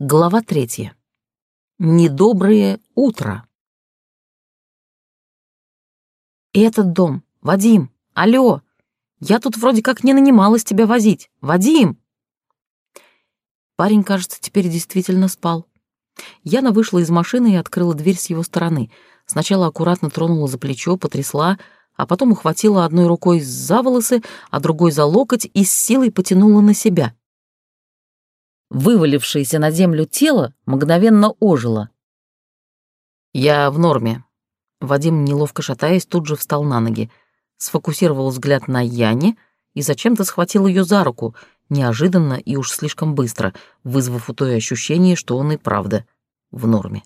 Глава третья. Недоброе утро. Этот дом. Вадим, алло. Я тут вроде как не нанималась тебя возить. Вадим! Парень, кажется, теперь действительно спал. Яна вышла из машины и открыла дверь с его стороны. Сначала аккуратно тронула за плечо, потрясла, а потом ухватила одной рукой за волосы, а другой за локоть и с силой потянула на себя. Вывалившееся на землю тело мгновенно ожило. «Я в норме». Вадим, неловко шатаясь, тут же встал на ноги, сфокусировал взгляд на Яне и зачем-то схватил ее за руку, неожиданно и уж слишком быстро, вызвав у той ощущение, что он и правда в норме.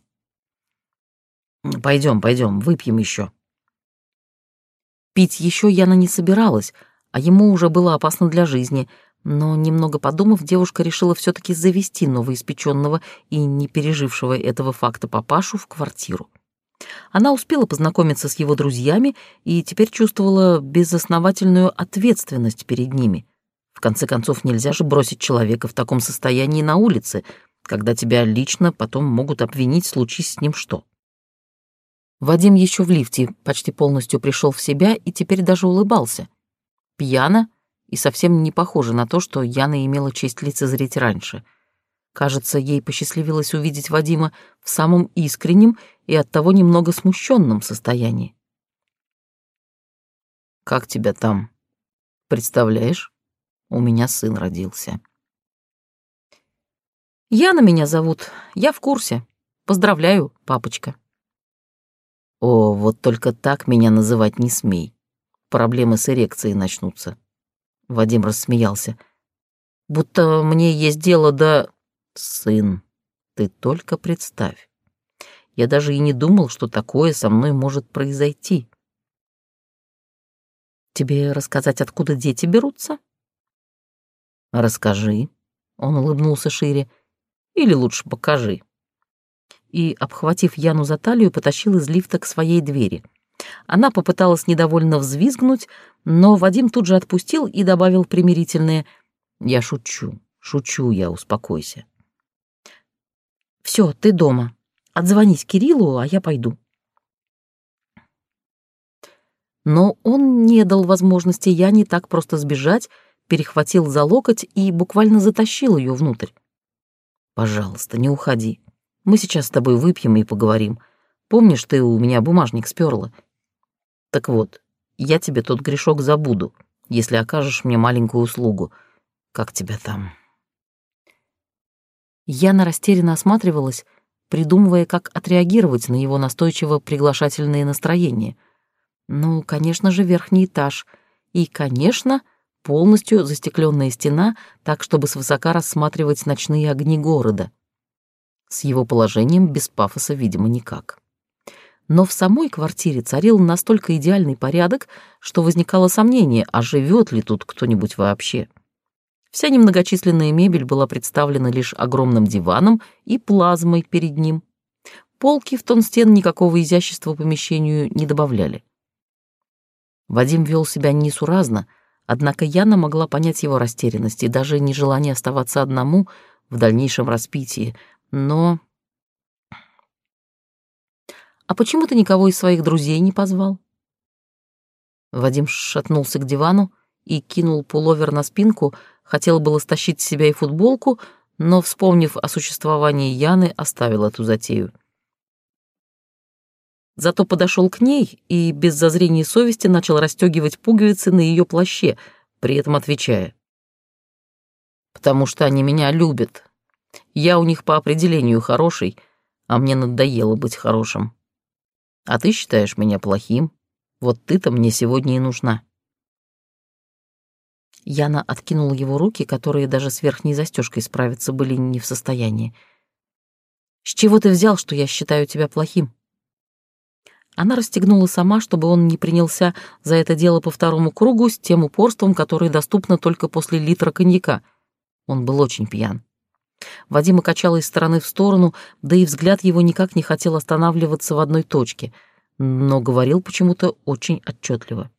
Пойдем, пойдем, выпьем еще. Пить еще Яна не собиралась, а ему уже было опасно для жизни — но, немного подумав, девушка решила все таки завести новоиспеченного и не пережившего этого факта папашу в квартиру. Она успела познакомиться с его друзьями и теперь чувствовала безосновательную ответственность перед ними. В конце концов, нельзя же бросить человека в таком состоянии на улице, когда тебя лично потом могут обвинить, случись с ним что. Вадим еще в лифте почти полностью пришел в себя и теперь даже улыбался. Пьяно, и совсем не похоже на то, что Яна имела честь лицезреть раньше. Кажется, ей посчастливилось увидеть Вадима в самом искреннем и оттого немного смущенном состоянии. «Как тебя там? Представляешь, у меня сын родился». «Яна меня зовут, я в курсе. Поздравляю, папочка». «О, вот только так меня называть не смей. Проблемы с эрекцией начнутся». Вадим рассмеялся. «Будто мне есть дело до...» «Сын, ты только представь. Я даже и не думал, что такое со мной может произойти». «Тебе рассказать, откуда дети берутся?» «Расскажи», — он улыбнулся шире, — «или лучше покажи». И, обхватив Яну за талию, потащил из лифта к своей двери. Она попыталась недовольно взвизгнуть, но Вадим тут же отпустил и добавил примирительное «Я шучу, шучу я, успокойся». «Все, ты дома. Отзвонись Кириллу, а я пойду». Но он не дал возможности Яне так просто сбежать, перехватил за локоть и буквально затащил ее внутрь. «Пожалуйста, не уходи. Мы сейчас с тобой выпьем и поговорим. Помнишь, ты у меня бумажник сперла? Так вот, я тебе тот грешок забуду, если окажешь мне маленькую услугу. Как тебя там?» Яна растерянно осматривалась, придумывая, как отреагировать на его настойчиво приглашательные настроения. Ну, конечно же, верхний этаж. И, конечно, полностью застекленная стена, так, чтобы свысока рассматривать ночные огни города. С его положением без пафоса, видимо, никак но в самой квартире царил настолько идеальный порядок, что возникало сомнение, а живет ли тут кто-нибудь вообще. Вся немногочисленная мебель была представлена лишь огромным диваном и плазмой перед ним. Полки в тон стен никакого изящества помещению не добавляли. Вадим вел себя несуразно, однако Яна могла понять его растерянность и даже нежелание оставаться одному в дальнейшем распитии, но а почему ты никого из своих друзей не позвал?» Вадим шатнулся к дивану и кинул пуловер на спинку, хотел было стащить с себя и футболку, но, вспомнив о существовании Яны, оставил эту затею. Зато подошел к ней и без зазрения совести начал расстегивать пуговицы на ее плаще, при этом отвечая. «Потому что они меня любят. Я у них по определению хороший, а мне надоело быть хорошим». А ты считаешь меня плохим. Вот ты-то мне сегодня и нужна». Яна откинула его руки, которые даже с верхней застежкой справиться были не в состоянии. «С чего ты взял, что я считаю тебя плохим?» Она расстегнула сама, чтобы он не принялся за это дело по второму кругу с тем упорством, которое доступно только после литра коньяка. Он был очень пьян. Вадима качало из стороны в сторону, да и взгляд его никак не хотел останавливаться в одной точке, но говорил почему-то очень отчетливо.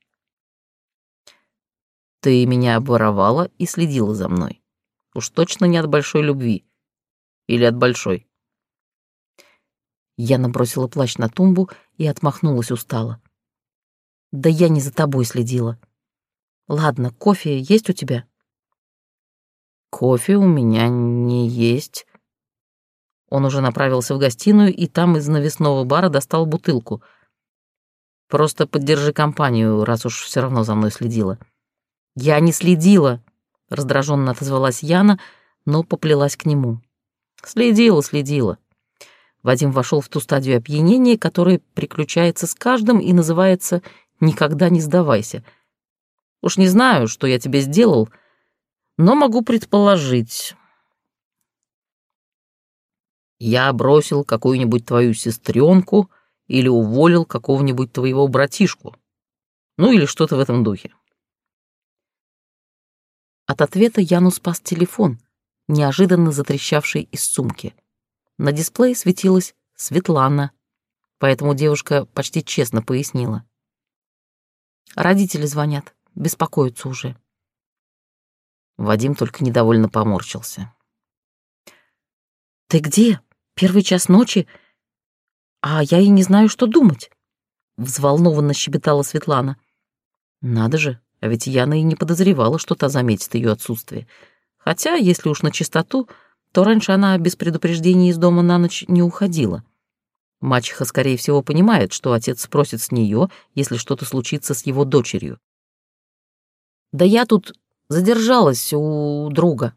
«Ты меня обворовала и следила за мной. Уж точно не от большой любви. Или от большой?» Я набросила плащ на тумбу и отмахнулась устало. «Да я не за тобой следила. Ладно, кофе есть у тебя?» «Кофе у меня не есть». Он уже направился в гостиную и там из навесного бара достал бутылку. «Просто поддержи компанию, раз уж все равно за мной следила». «Я не следила», — раздраженно отозвалась Яна, но поплелась к нему. «Следила, следила. Вадим вошел в ту стадию опьянения, которая приключается с каждым и называется «никогда не сдавайся». Уж не знаю, что я тебе сделал, но могу предположить. Я бросил какую-нибудь твою сестренку или уволил какого-нибудь твоего братишку. Ну или что-то в этом духе. От ответа Яну спас телефон, неожиданно затрещавший из сумки. На дисплее светилась Светлана, поэтому девушка почти честно пояснила. Родители звонят, беспокоятся уже. Вадим только недовольно поморщился. «Ты где? Первый час ночи? А я и не знаю, что думать», — взволнованно щебетала Светлана. «Надо же, а ведь Яна и не подозревала, что та заметит ее отсутствие. Хотя, если уж на чистоту, то раньше она без предупреждения из дома на ночь не уходила. Мачеха, скорее всего, понимает, что отец спросит с нее, если что-то случится с его дочерью. «Да я тут задержалась у друга».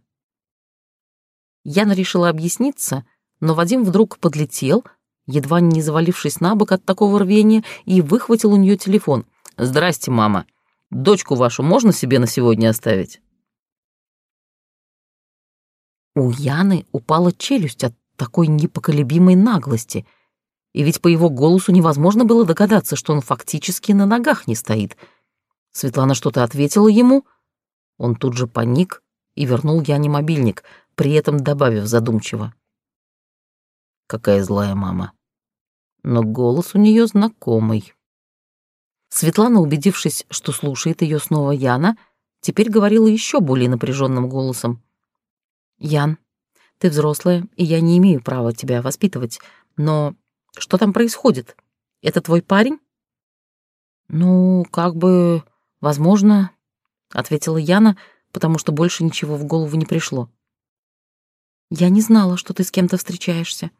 Яна решила объясниться, но Вадим вдруг подлетел, едва не завалившись на бок от такого рвения, и выхватил у нее телефон. «Здрасте, мама. Дочку вашу можно себе на сегодня оставить?» У Яны упала челюсть от такой непоколебимой наглости, и ведь по его голосу невозможно было догадаться, что он фактически на ногах не стоит. Светлана что-то ответила ему, он тут же паник и вернул Яне мобильник, при этом добавив задумчиво. Какая злая мама. Но голос у нее знакомый. Светлана, убедившись, что слушает ее снова Яна, теперь говорила еще более напряженным голосом. Ян, ты взрослая, и я не имею права тебя воспитывать, но что там происходит? Это твой парень? Ну, как бы, возможно, ответила Яна, потому что больше ничего в голову не пришло. Я не знала, что ты с кем-то встречаешься.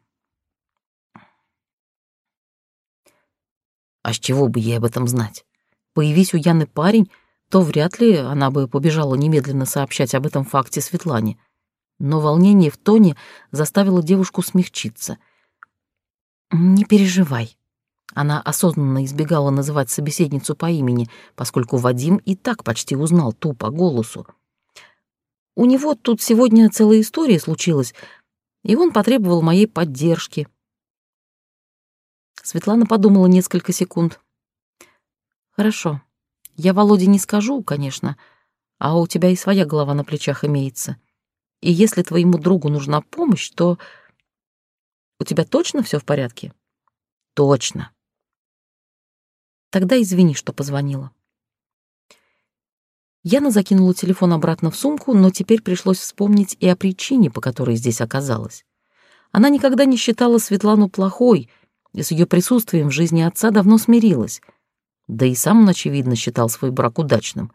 А с чего бы ей об этом знать? Появись у Яны парень, то вряд ли она бы побежала немедленно сообщать об этом факте Светлане но волнение в тоне заставило девушку смягчиться. «Не переживай». Она осознанно избегала называть собеседницу по имени, поскольку Вадим и так почти узнал ту по голосу. «У него тут сегодня целая история случилась, и он потребовал моей поддержки». Светлана подумала несколько секунд. «Хорошо. Я Володе не скажу, конечно, а у тебя и своя голова на плечах имеется. И если твоему другу нужна помощь, то... У тебя точно все в порядке? Точно. Тогда извини, что позвонила. Яна закинула телефон обратно в сумку, но теперь пришлось вспомнить и о причине, по которой здесь оказалась. Она никогда не считала Светлану плохой, и с ее присутствием в жизни отца давно смирилась. Да и сам он, очевидно, считал свой брак удачным.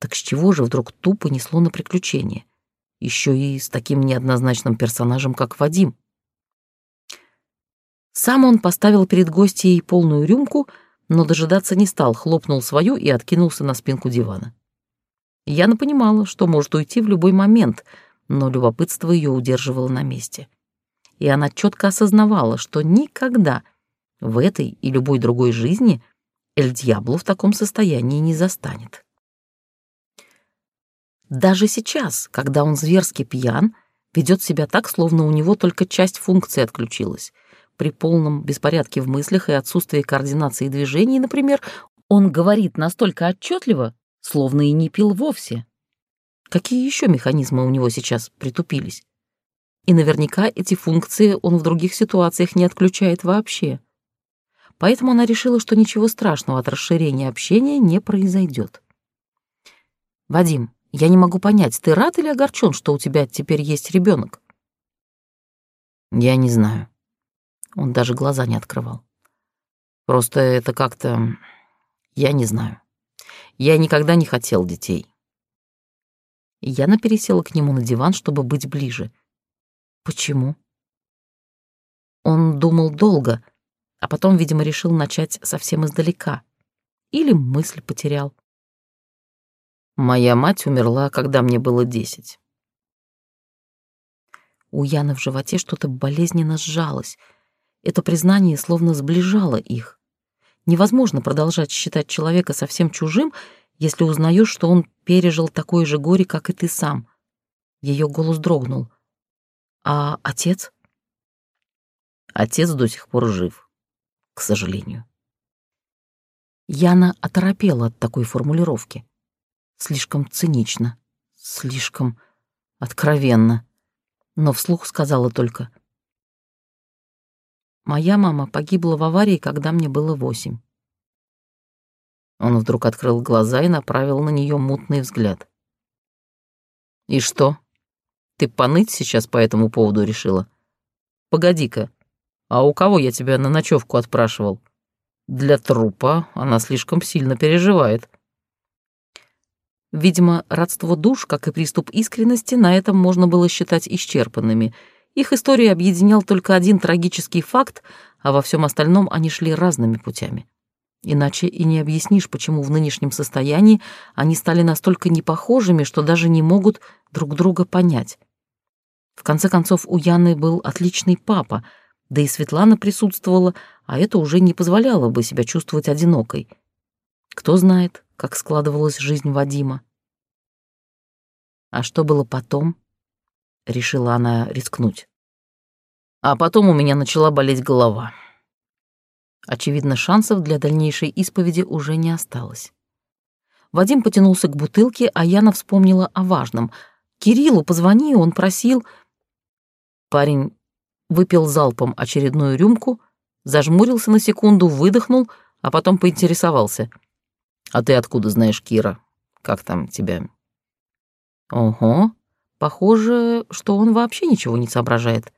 Так с чего же вдруг тупо несло на приключение? еще и с таким неоднозначным персонажем, как Вадим. Сам он поставил перед гостьей полную рюмку, но дожидаться не стал, хлопнул свою и откинулся на спинку дивана. Яна понимала, что может уйти в любой момент, но любопытство ее удерживало на месте. И она четко осознавала, что никогда в этой и любой другой жизни Эль Дьябло в таком состоянии не застанет. Даже сейчас, когда он зверски пьян, ведет себя так, словно у него только часть функции отключилась. При полном беспорядке в мыслях и отсутствии координации движений, например, он говорит настолько отчетливо, словно и не пил вовсе. Какие еще механизмы у него сейчас притупились? И наверняка эти функции он в других ситуациях не отключает вообще. Поэтому она решила, что ничего страшного от расширения общения не произойдет. «Вадим, я не могу понять, ты рад или огорчен, что у тебя теперь есть ребенок? Я не знаю. Он даже глаза не открывал. Просто это как-то... Я не знаю. Я никогда не хотел детей. Яна пересела к нему на диван, чтобы быть ближе. Почему? Он думал долго, а потом, видимо, решил начать совсем издалека. Или мысль потерял. Моя мать умерла, когда мне было десять. У Яны в животе что-то болезненно сжалось. Это признание словно сближало их. Невозможно продолжать считать человека совсем чужим, если узнаешь, что он пережил такое же горе, как и ты сам. Ее голос дрогнул. А отец? Отец до сих пор жив, к сожалению. Яна оторопела от такой формулировки. Слишком цинично, слишком откровенно. Но вслух сказала только. «Моя мама погибла в аварии, когда мне было восемь». Он вдруг открыл глаза и направил на нее мутный взгляд. «И что? Ты поныть сейчас по этому поводу решила? Погоди-ка, а у кого я тебя на ночевку отпрашивал?» Для трупа она слишком сильно переживает. Видимо, родство душ, как и приступ искренности, на этом можно было считать исчерпанными. Их историю объединял только один трагический факт, а во всем остальном они шли разными путями. Иначе и не объяснишь, почему в нынешнем состоянии они стали настолько непохожими, что даже не могут друг друга понять. В конце концов, у Яны был отличный папа — да и Светлана присутствовала, а это уже не позволяло бы себя чувствовать одинокой. Кто знает, как складывалась жизнь Вадима. А что было потом? Решила она рискнуть. А потом у меня начала болеть голова. Очевидно, шансов для дальнейшей исповеди уже не осталось. Вадим потянулся к бутылке, а Яна вспомнила о важном. «Кириллу позвони, он просил...» Парень выпил залпом очередную рюмку, зажмурился на секунду, выдохнул, а потом поинтересовался. «А ты откуда знаешь Кира? Как там тебя?» «Ого, похоже, что он вообще ничего не соображает».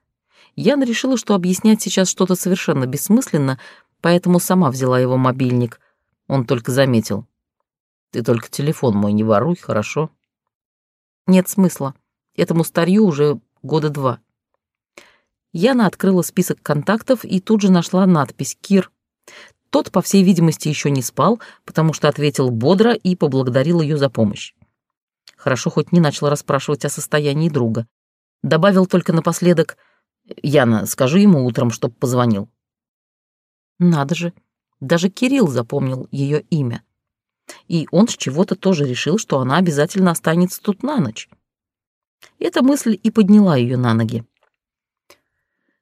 Яна решила, что объяснять сейчас что-то совершенно бессмысленно, поэтому сама взяла его мобильник. Он только заметил. «Ты только телефон мой не воруй, хорошо?» «Нет смысла. Этому старью уже года два». Яна открыла список контактов и тут же нашла надпись «Кир». Тот, по всей видимости, еще не спал, потому что ответил бодро и поблагодарил ее за помощь. Хорошо, хоть не начал расспрашивать о состоянии друга. Добавил только напоследок «Яна, скажи ему утром, чтоб позвонил». Надо же, даже Кирилл запомнил ее имя. И он с чего-то тоже решил, что она обязательно останется тут на ночь. Эта мысль и подняла ее на ноги.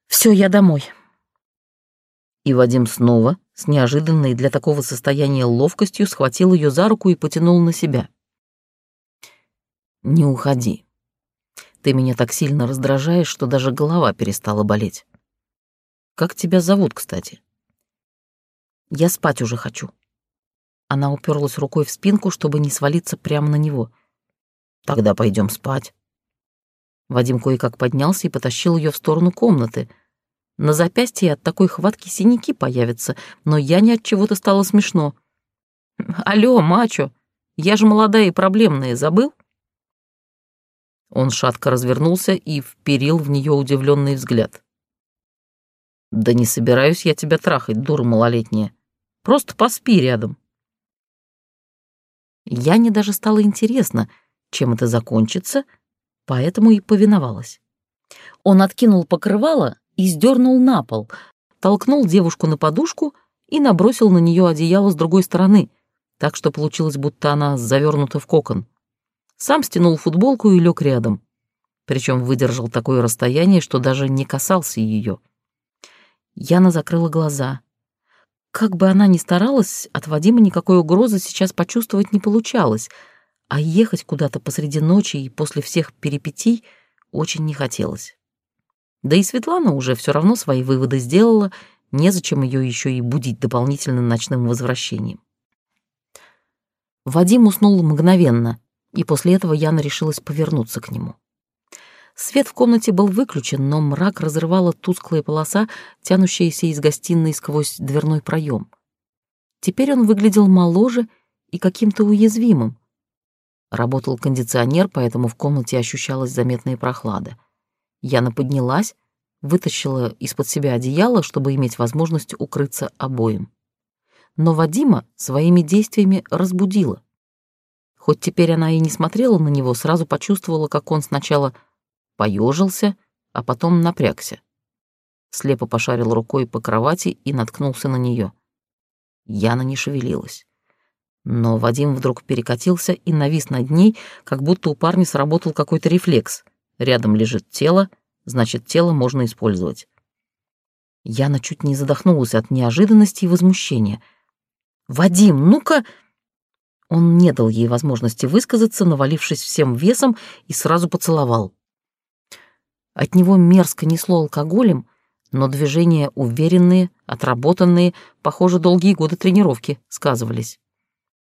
Все, я домой. И Вадим снова, с неожиданной для такого состояния ловкостью, схватил ее за руку и потянул на себя. «Не уходи. Ты меня так сильно раздражаешь, что даже голова перестала болеть. Как тебя зовут, кстати?» «Я спать уже хочу». Она уперлась рукой в спинку, чтобы не свалиться прямо на него. «Тогда пойдем спать». Вадим кое-как поднялся и потащил ее в сторону комнаты. На запястье от такой хватки синяки появятся, но я не от чего-то стало смешно. «Алло, мачо, я же молодая и проблемная, забыл?» Он шатко развернулся и вперил в нее удивленный взгляд. «Да не собираюсь я тебя трахать, дура малолетняя. Просто поспи рядом». Я не даже стало интересно, чем это закончится — поэтому и повиновалась. Он откинул покрывало и сдернул на пол, толкнул девушку на подушку и набросил на нее одеяло с другой стороны, так что получилось, будто она завернута в кокон. Сам стянул футболку и лег рядом. Причем выдержал такое расстояние, что даже не касался ее. Яна закрыла глаза. Как бы она ни старалась, от Вадима никакой угрозы сейчас почувствовать не получалось — а ехать куда-то посреди ночи и после всех перипетий очень не хотелось. Да и Светлана уже все равно свои выводы сделала, незачем ее еще и будить дополнительным ночным возвращением. Вадим уснул мгновенно, и после этого Яна решилась повернуться к нему. Свет в комнате был выключен, но мрак разрывала тусклая полоса, тянущаяся из гостиной сквозь дверной проем. Теперь он выглядел моложе и каким-то уязвимым. Работал кондиционер, поэтому в комнате ощущалась заметная прохлада. Яна поднялась, вытащила из-под себя одеяло, чтобы иметь возможность укрыться обоим. Но Вадима своими действиями разбудила. Хоть теперь она и не смотрела на него, сразу почувствовала, как он сначала поежился, а потом напрягся. Слепо пошарил рукой по кровати и наткнулся на нее. Яна не шевелилась. Но Вадим вдруг перекатился и навис над ней, как будто у парня сработал какой-то рефлекс. Рядом лежит тело, значит, тело можно использовать. Яна чуть не задохнулась от неожиданности и возмущения. «Вадим, ну-ка!» Он не дал ей возможности высказаться, навалившись всем весом, и сразу поцеловал. От него мерзко несло алкоголем, но движения уверенные, отработанные, похоже, долгие годы тренировки сказывались.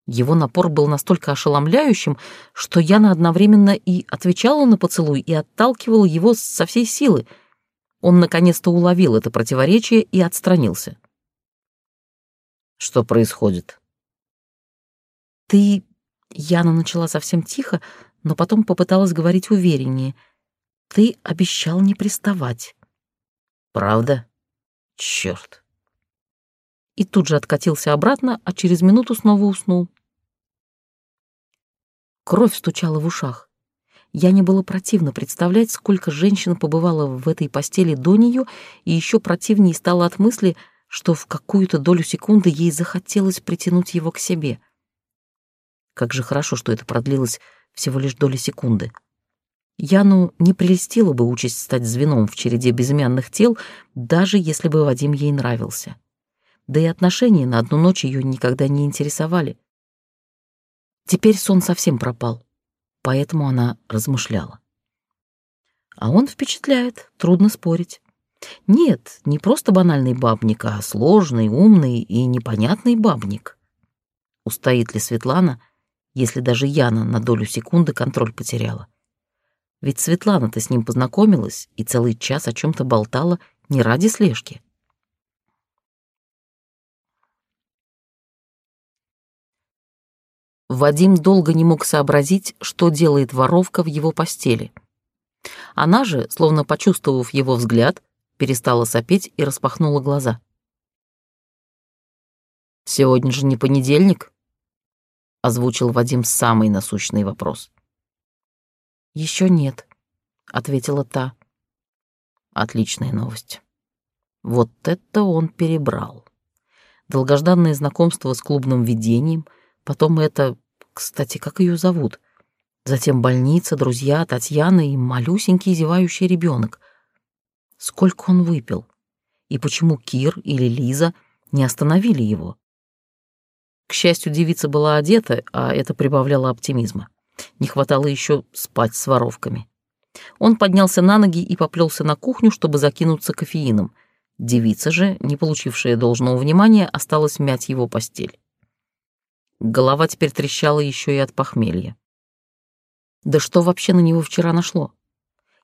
Его напор был настолько ошеломляющим, что Яна одновременно и отвечала на поцелуй, и отталкивала его со всей силы. Он наконец-то уловил это противоречие и отстранился. «Что происходит?» «Ты...» — Яна начала совсем тихо, но потом попыталась говорить увереннее — ты обещал не приставать. Правда? Черт. И тут же откатился обратно, а через минуту снова уснул. Кровь стучала в ушах. Я не было противно представлять, сколько женщин побывало в этой постели до нее, и еще противнее стало от мысли, что в какую-то долю секунды ей захотелось притянуть его к себе. Как же хорошо, что это продлилось всего лишь доли секунды. Яну не прелестила бы участь стать звеном в череде безымянных тел, даже если бы Вадим ей нравился. Да и отношения на одну ночь ее никогда не интересовали. Теперь сон совсем пропал, поэтому она размышляла. А он впечатляет, трудно спорить. Нет, не просто банальный бабник, а сложный, умный и непонятный бабник. Устоит ли Светлана, если даже Яна на долю секунды контроль потеряла? Ведь Светлана-то с ним познакомилась и целый час о чем то болтала не ради слежки. Вадим долго не мог сообразить, что делает воровка в его постели. Она же, словно почувствовав его взгляд, перестала сопеть и распахнула глаза. «Сегодня же не понедельник?» — озвучил Вадим самый насущный вопрос. Еще нет, ответила та. Отличная новость. Вот это он перебрал. Долгожданное знакомство с клубным видением, потом это, кстати, как ее зовут? Затем больница, друзья, Татьяна и малюсенький зевающий ребенок. Сколько он выпил? И почему Кир или Лиза не остановили его? К счастью, девица была одета, а это прибавляло оптимизма. Не хватало еще спать с воровками. Он поднялся на ноги и поплелся на кухню, чтобы закинуться кофеином. Девица же, не получившая должного внимания, осталась мять его постель. Голова теперь трещала еще и от похмелья. Да что вообще на него вчера нашло?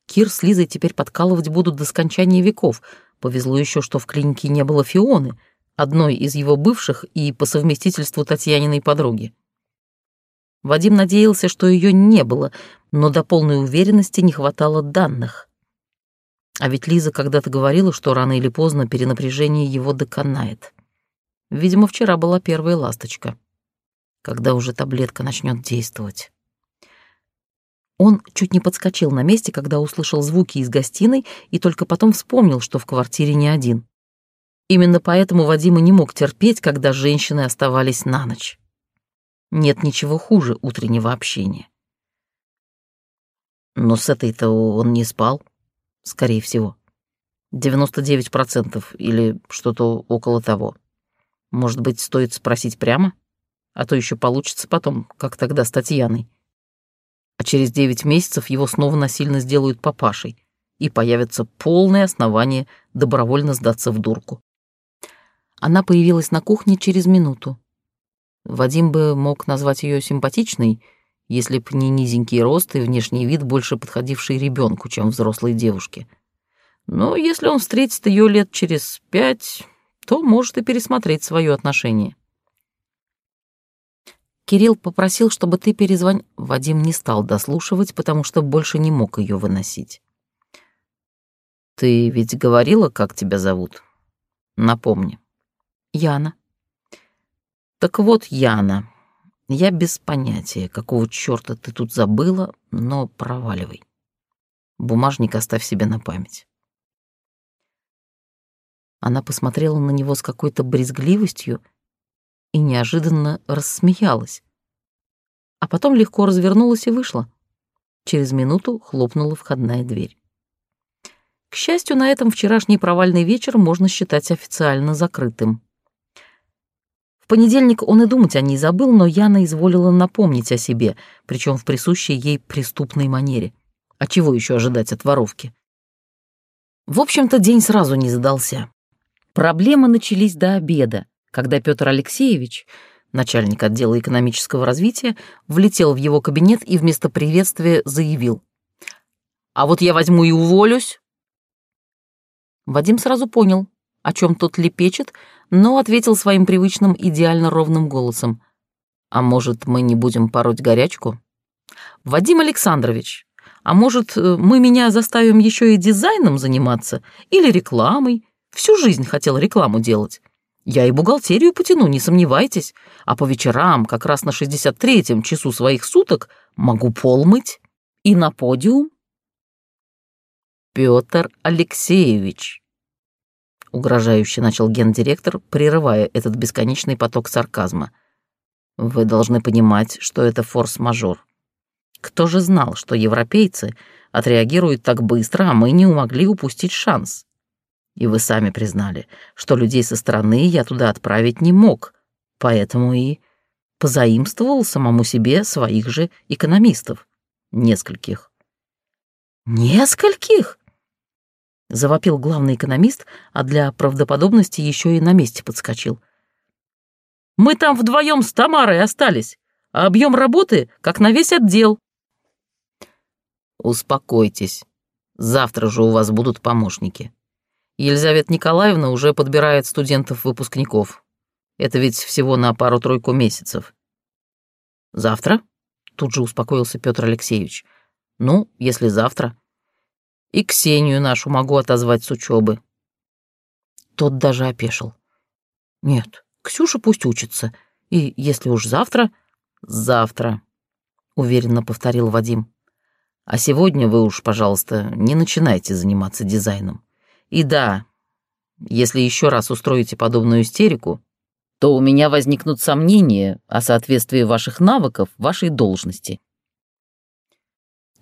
Кир с Лизой теперь подкалывать будут до скончания веков. Повезло еще, что в клинике не было Фионы, одной из его бывших и по совместительству Татьяниной подруги. Вадим надеялся, что ее не было, но до полной уверенности не хватало данных. А ведь Лиза когда-то говорила, что рано или поздно перенапряжение его доконает. Видимо, вчера была первая ласточка. Когда уже таблетка начнет действовать? Он чуть не подскочил на месте, когда услышал звуки из гостиной, и только потом вспомнил, что в квартире не один. Именно поэтому Вадим и не мог терпеть, когда женщины оставались на ночь. Нет ничего хуже утреннего общения. Но с этой-то он не спал, скорее всего. 99% или что-то около того. Может быть, стоит спросить прямо? А то еще получится потом, как тогда с Татьяной. А через 9 месяцев его снова насильно сделают папашей, и появится полное основание добровольно сдаться в дурку. Она появилась на кухне через минуту. Вадим бы мог назвать ее симпатичной если б не низенький рост и внешний вид, больше подходивший ребенку, чем взрослой девушке. Но если он встретит ее лет через пять, то может и пересмотреть свое отношение. Кирилл попросил, чтобы ты перезвонил. Вадим не стал дослушивать, потому что больше не мог ее выносить. Ты ведь говорила, как тебя зовут? Напомни. Яна. Так вот, Яна, я без понятия, какого чёрта ты тут забыла, но проваливай. Бумажник оставь себе на память. Она посмотрела на него с какой-то брезгливостью и неожиданно рассмеялась. А потом легко развернулась и вышла. Через минуту хлопнула входная дверь. К счастью, на этом вчерашний провальный вечер можно считать официально закрытым. В понедельник он и думать о ней забыл, но Яна изволила напомнить о себе, причем в присущей ей преступной манере. А чего еще ожидать от воровки? В общем-то, день сразу не задался. Проблемы начались до обеда, когда Петр Алексеевич, начальник отдела экономического развития, влетел в его кабинет и вместо приветствия заявил. «А вот я возьму и уволюсь». Вадим сразу понял, о чем тот лепечет, но ответил своим привычным идеально ровным голосом. «А может, мы не будем пороть горячку?» «Вадим Александрович, а может, э, мы меня заставим еще и дизайном заниматься? Или рекламой? Всю жизнь хотел рекламу делать. Я и бухгалтерию потяну, не сомневайтесь. А по вечерам, как раз на 63-м часу своих суток, могу пол мыть. И на подиум». «Петр Алексеевич», угрожающе начал гендиректор, прерывая этот бесконечный поток сарказма. Вы должны понимать, что это форс-мажор. Кто же знал, что европейцы отреагируют так быстро, а мы не умогли упустить шанс? И вы сами признали, что людей со стороны я туда отправить не мог, поэтому и позаимствовал самому себе своих же экономистов. Нескольких. «Нескольких?» Завопил главный экономист, а для правдоподобности еще и на месте подскочил. «Мы там вдвоем с Тамарой остались, а объем работы как на весь отдел». «Успокойтесь, завтра же у вас будут помощники. Елизавета Николаевна уже подбирает студентов-выпускников. Это ведь всего на пару-тройку месяцев». «Завтра?» — тут же успокоился Петр Алексеевич. «Ну, если завтра, и Ксению нашу могу отозвать с учебы. Тот даже опешил. Нет, Ксюша пусть учится. И если уж завтра... Завтра, уверенно повторил Вадим. А сегодня вы уж, пожалуйста, не начинайте заниматься дизайном. И да, если еще раз устроите подобную истерику, то у меня возникнут сомнения о соответствии ваших навыков вашей должности.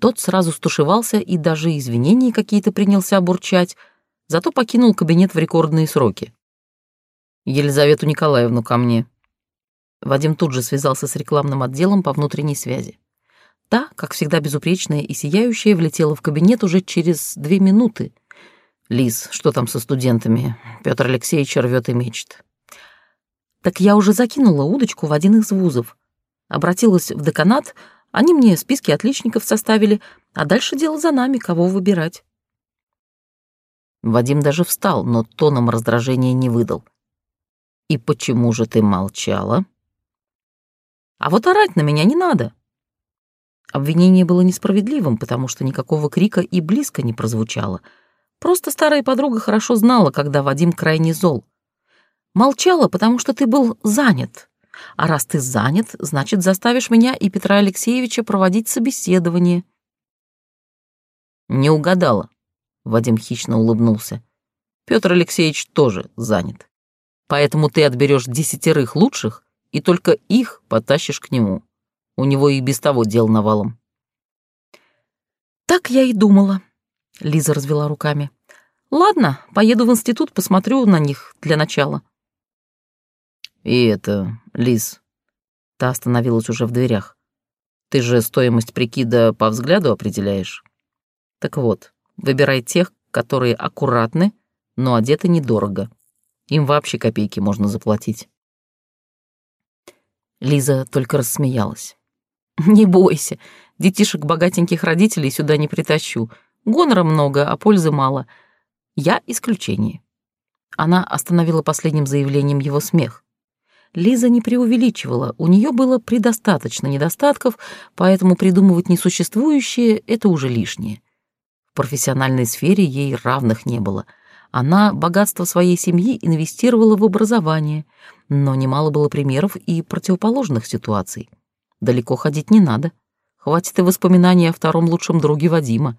Тот сразу стушевался и даже извинения какие-то принялся бурчать, зато покинул кабинет в рекордные сроки. «Елизавету Николаевну ко мне». Вадим тут же связался с рекламным отделом по внутренней связи. Та, как всегда безупречная и сияющая, влетела в кабинет уже через две минуты. «Лиз, что там со студентами? Петр Алексеевич рвет и мечет». «Так я уже закинула удочку в один из вузов. Обратилась в деканат, они мне списки отличников составили, а дальше дело за нами, кого выбирать. Вадим даже встал, но тоном раздражения не выдал. «И почему же ты молчала?» «А вот орать на меня не надо». Обвинение было несправедливым, потому что никакого крика и близко не прозвучало. Просто старая подруга хорошо знала, когда Вадим крайне зол. Молчала, потому что ты был занят, а раз ты занят, значит, заставишь меня и Петра Алексеевича проводить собеседование». «Не угадала», — Вадим хищно улыбнулся. «Петр Алексеевич тоже занят. Поэтому ты отберешь десятерых лучших и только их потащишь к нему. У него и без того дел навалом». «Так я и думала», — Лиза развела руками. «Ладно, поеду в институт, посмотрю на них для начала». «И это, Лиз...» Та остановилась уже в дверях. «Ты же стоимость прикида по взгляду определяешь? Так вот, выбирай тех, которые аккуратны, но одеты недорого. Им вообще копейки можно заплатить». Лиза только рассмеялась. Не бойся, детишек богатеньких родителей сюда не притащу. Гонора много, а пользы мало. Я исключение. Она остановила последним заявлением его смех. Лиза не преувеличивала, у нее было предостаточно недостатков, поэтому придумывать несуществующее — это уже лишнее. В профессиональной сфере ей равных не было. Она богатство своей семьи инвестировала в образование, но немало было примеров и противоположных ситуаций. Далеко ходить не надо. Хватит и воспоминаний о втором лучшем друге Вадима.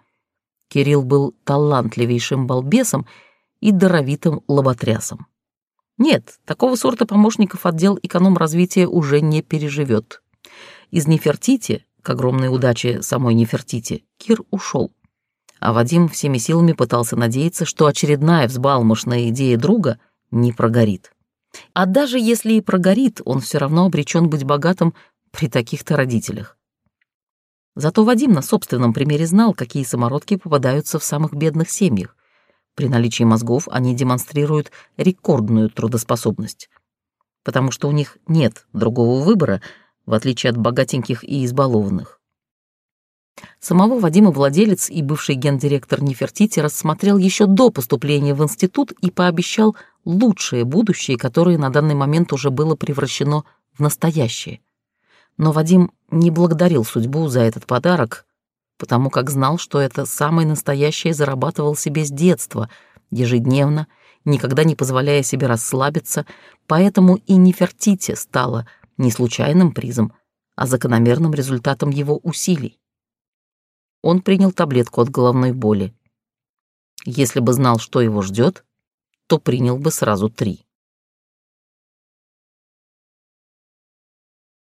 Кирилл был талантливейшим балбесом и даровитым лоботрясом. Нет, такого сорта помощников отдел эконом-развития уже не переживет. Из Нефертити, к огромной удаче самой Нефертити, Кир ушел. А Вадим всеми силами пытался надеяться, что очередная взбалмошная идея друга не прогорит. А даже если и прогорит, он все равно обречен быть богатым при таких-то родителях. Зато Вадим на собственном примере знал, какие самородки попадаются в самых бедных семьях. При наличии мозгов они демонстрируют рекордную трудоспособность, потому что у них нет другого выбора, в отличие от богатеньких и избалованных. Самого Вадима владелец и бывший гендиректор Нефертити рассмотрел еще до поступления в институт и пообещал лучшее будущее, которое на данный момент уже было превращено в настоящее. Но Вадим не благодарил судьбу за этот подарок, потому как знал, что это самое настоящее зарабатывал себе с детства, ежедневно, никогда не позволяя себе расслабиться, поэтому и Нефертити стала не случайным призом, а закономерным результатом его усилий. Он принял таблетку от головной боли. Если бы знал, что его ждет, то принял бы сразу три.